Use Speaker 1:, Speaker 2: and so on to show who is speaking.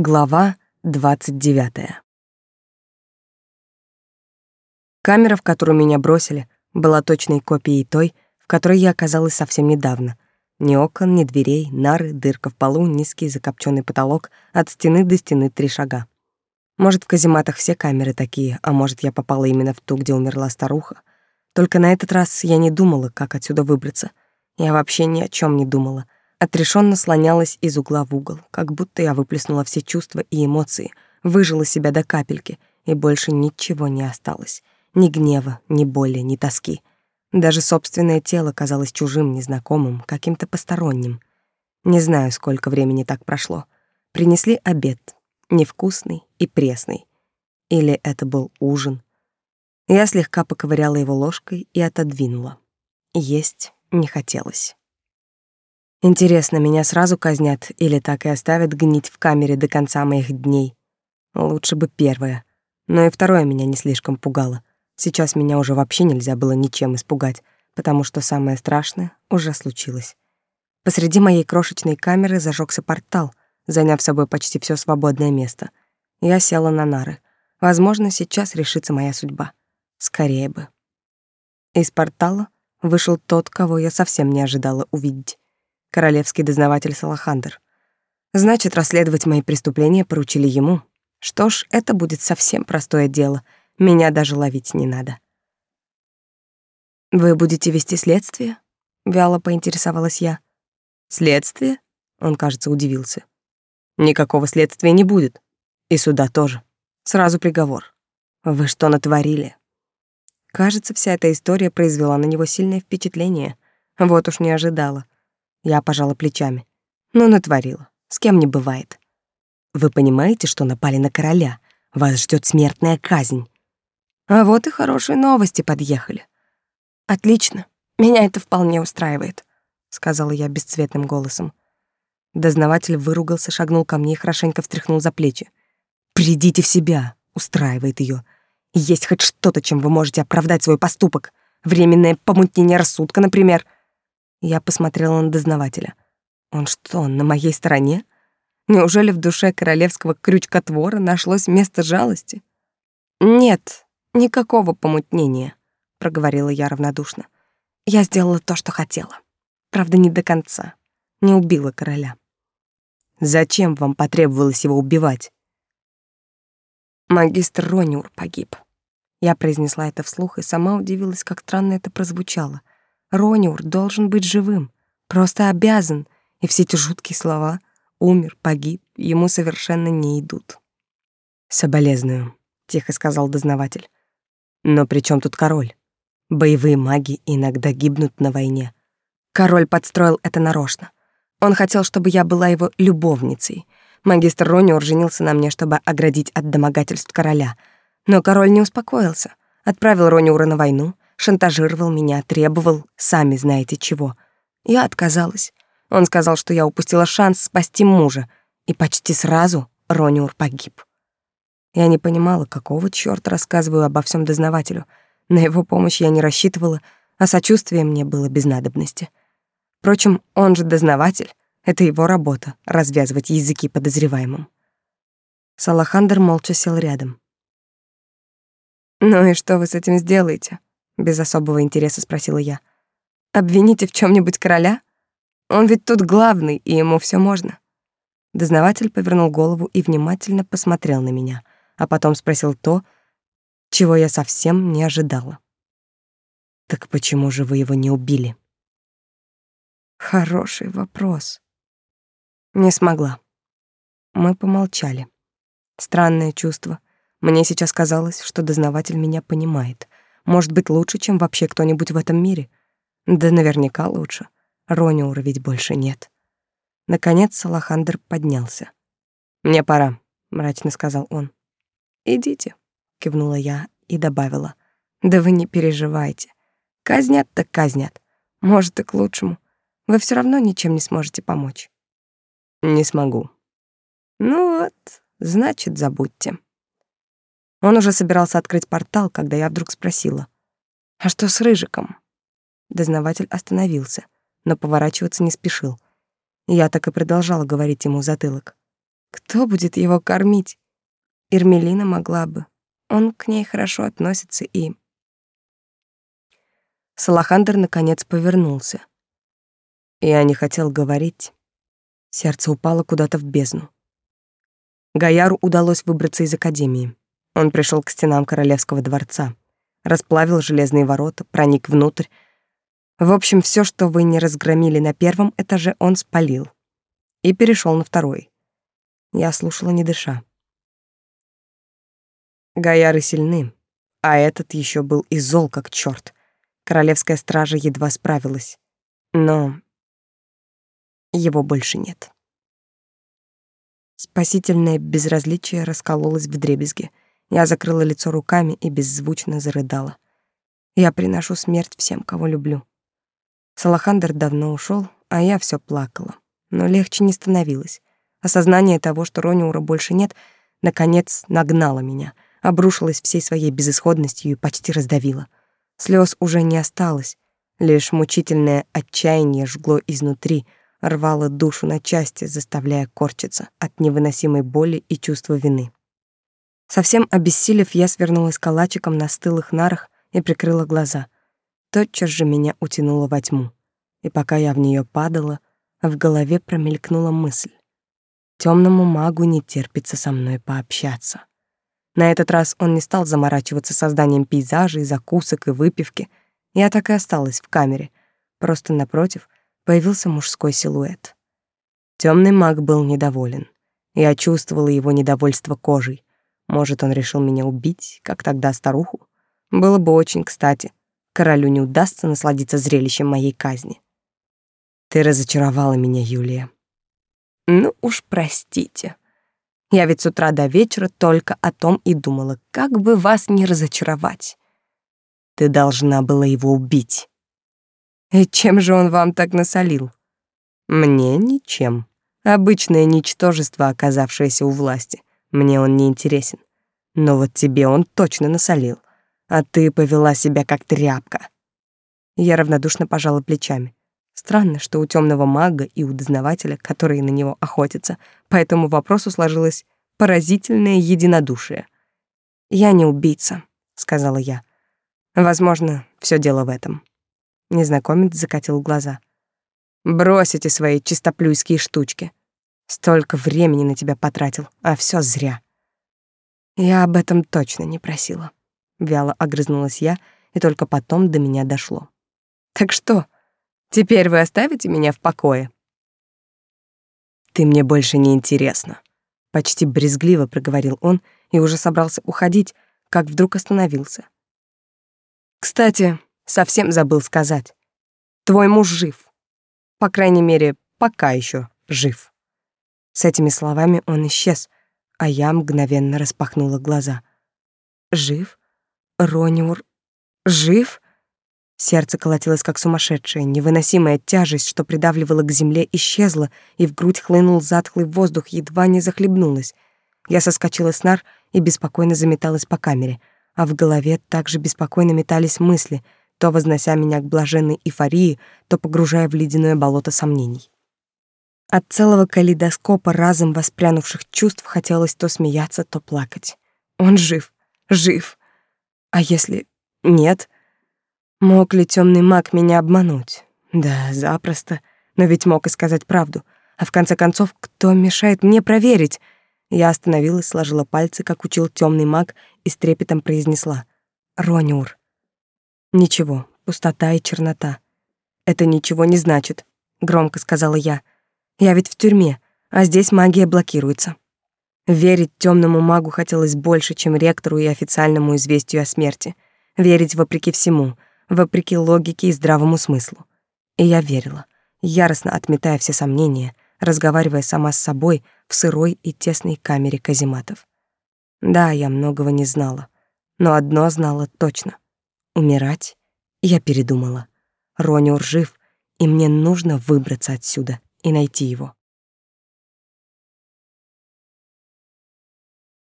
Speaker 1: Глава 29. Камера, в которую меня бросили, была точной копией той, в которой я оказалась совсем недавно. Ни окон, ни дверей, нары, дырка в полу, низкий закопченный потолок, от стены до стены три шага. Может, в казематах все камеры такие, а может, я попала именно в ту, где умерла старуха. Только на этот раз я не думала, как отсюда выбраться. Я вообще ни о чем не думала — отрешенно слонялась из угла в угол, как будто я выплеснула все чувства и эмоции, выжила себя до капельки, и больше ничего не осталось. Ни гнева, ни боли, ни тоски. Даже собственное тело казалось чужим, незнакомым, каким-то посторонним. Не знаю, сколько времени так прошло. Принесли обед, невкусный и пресный. Или это был ужин. Я слегка поковыряла его ложкой и отодвинула. Есть не хотелось. Интересно, меня сразу казнят или так и оставят гнить в камере до конца моих дней? Лучше бы первое. Но и второе меня не слишком пугало. Сейчас меня уже вообще нельзя было ничем испугать, потому что самое страшное уже случилось. Посреди моей крошечной камеры зажегся портал, заняв собой почти все свободное место. Я села на нары. Возможно, сейчас решится моя судьба. Скорее бы. Из портала вышел тот, кого я совсем не ожидала увидеть королевский дознаватель Салахандр. Значит, расследовать мои преступления поручили ему. Что ж, это будет совсем простое дело. Меня даже ловить не надо. Вы будете вести следствие? вяло поинтересовалась я. Следствие? Он, кажется, удивился. Никакого следствия не будет. И суда тоже. Сразу приговор. Вы что натворили? Кажется, вся эта история произвела на него сильное впечатление. Вот уж не ожидала. Я пожала плечами. Ну, натворила. С кем не бывает. Вы понимаете, что напали на короля? Вас ждет смертная казнь. А вот и хорошие новости подъехали. Отлично. Меня это вполне устраивает, сказала я бесцветным голосом. Дознаватель выругался, шагнул ко мне и хорошенько встряхнул за плечи. «Придите в себя», — устраивает ее. «Есть хоть что-то, чем вы можете оправдать свой поступок. Временное помутнение рассудка, например». Я посмотрела на дознавателя. Он что, на моей стороне? Неужели в душе королевского крючкотвора нашлось место жалости? Нет, никакого помутнения, проговорила я равнодушно. Я сделала то, что хотела. Правда, не до конца. Не убила короля. Зачем вам потребовалось его убивать? Магистр Рониур погиб. Я произнесла это вслух и сама удивилась, как странно это прозвучало. Рониур должен быть живым, просто обязан, и все эти жуткие слова «умер», «погиб» ему совершенно не идут. «Соболезную», — тихо сказал дознаватель. «Но при чем тут король? Боевые маги иногда гибнут на войне. Король подстроил это нарочно. Он хотел, чтобы я была его любовницей. Магистр Рониур женился на мне, чтобы оградить от домогательств короля. Но король не успокоился. Отправил Рониура на войну, шантажировал меня, требовал, сами знаете чего. Я отказалась. Он сказал, что я упустила шанс спасти мужа, и почти сразу Рониур погиб. Я не понимала, какого чёрта рассказываю обо всем дознавателю. На его помощь я не рассчитывала, а сочувствие мне было без надобности. Впрочем, он же дознаватель. Это его работа — развязывать языки подозреваемым. Салахандр молча сел рядом. «Ну и что вы с этим сделаете?» Без особого интереса спросила я. Обвините в чем нибудь короля? Он ведь тут главный, и ему все можно. Дознаватель повернул голову и внимательно посмотрел на меня, а потом спросил то, чего я совсем не ожидала. Так почему же вы его не убили? Хороший вопрос. Не смогла. Мы помолчали. Странное чувство. Мне сейчас казалось, что дознаватель меня понимает — может быть, лучше, чем вообще кто-нибудь в этом мире. Да наверняка лучше. Рониура ведь больше нет. Наконец Салахандр поднялся. «Мне пора», — мрачно сказал он. «Идите», — кивнула я и добавила. «Да вы не переживайте. Казнят так казнят. Может, и к лучшему. Вы все равно ничем не сможете помочь». «Не смогу». «Ну вот, значит, забудьте». Он уже собирался открыть портал, когда я вдруг спросила. «А что с Рыжиком?» Дознаватель остановился, но поворачиваться не спешил. Я так и продолжала говорить ему в затылок. Кто будет его кормить? Ирмелина могла бы. Он к ней хорошо относится и... Салахандр наконец повернулся. Я не хотел говорить. Сердце упало куда-то в бездну. Гаяру удалось выбраться из академии. Он пришел к стенам королевского дворца, расплавил железные ворота, проник внутрь. В общем, все, что вы не разгромили на первом этаже, он спалил. И перешел на второй. Я слушала, не дыша. Гаяры сильны, а этот еще был и зол как черт. Королевская стража едва справилась. Но его больше нет. Спасительное безразличие раскололось в дребезги. Я закрыла лицо руками и беззвучно зарыдала. Я приношу смерть всем, кого люблю. Салахандр давно ушел, а я все плакала. Но легче не становилось. Осознание того, что Рониура больше нет, наконец нагнало меня, обрушилось всей своей безысходностью и почти раздавило. Слез уже не осталось, лишь мучительное отчаяние жгло изнутри — рвало душу на части, заставляя корчиться от невыносимой боли и чувства вины. Совсем обессилев, я свернулась калачиком на стылых нарах и прикрыла глаза. Тотчас же меня утянуло во тьму. И пока я в нее падала, в голове промелькнула мысль. Темному магу не терпится со мной пообщаться. На этот раз он не стал заморачиваться созданием пейзажей, закусок и выпивки. Я так и осталась в камере. Просто напротив появился мужской силуэт. Темный маг был недоволен. Я чувствовала его недовольство кожей. Может, он решил меня убить, как тогда старуху? Было бы очень кстати. Королю не удастся насладиться зрелищем моей казни. Ты разочаровала меня, Юлия. Ну уж простите. Я ведь с утра до вечера только о том и думала, как бы вас не разочаровать. Ты должна была его убить. И чем же он вам так насолил? Мне ничем. Обычное ничтожество, оказавшееся у власти. Мне он не интересен. Но вот тебе он точно насолил. А ты повела себя как тряпка. Я равнодушно пожала плечами. Странно, что у темного мага и у дознавателя, которые на него охотятся, по этому вопросу сложилось поразительное единодушие. «Я не убийца», — сказала я. «Возможно, все дело в этом». Незнакомец закатил глаза. Брось эти свои чистоплюйские штучки. Столько времени на тебя потратил, а все зря. Я об этом точно не просила. Вяло огрызнулась я, и только потом до меня дошло. Так что, теперь вы оставите меня в покое? Ты мне больше не интересна, почти брезгливо проговорил он и уже собрался уходить, как вдруг остановился. Кстати, Совсем забыл сказать. Твой муж жив. По крайней мере, пока еще жив. С этими словами он исчез, а я мгновенно распахнула глаза. Жив? Рониур жив? Сердце колотилось как сумасшедшее, невыносимая тяжесть, что придавливала к земле, исчезла, и в грудь хлынул затхлый воздух, едва не захлебнулась. Я соскочила с нар и беспокойно заметалась по камере, а в голове также беспокойно метались мысли — то вознося меня к блаженной эйфории, то погружая в ледяное болото сомнений. От целого калейдоскопа разом воспрянувших чувств хотелось то смеяться, то плакать. Он жив, жив. А если нет? Мог ли темный маг меня обмануть? Да, запросто. Но ведь мог и сказать правду. А в конце концов, кто мешает мне проверить? Я остановилась, сложила пальцы, как учил темный маг, и с трепетом произнесла. «Рониур, Ничего, пустота и чернота. Это ничего не значит, громко сказала я. Я ведь в тюрьме, а здесь магия блокируется. Верить темному магу хотелось больше, чем ректору и официальному известию о смерти. Верить вопреки всему, вопреки логике и здравому смыслу. И я верила, яростно отметая все сомнения, разговаривая сама с собой в сырой и тесной камере казематов. Да, я многого не знала, но одно знала точно — Умирать я передумала. Рониур жив, и мне нужно выбраться отсюда и найти его.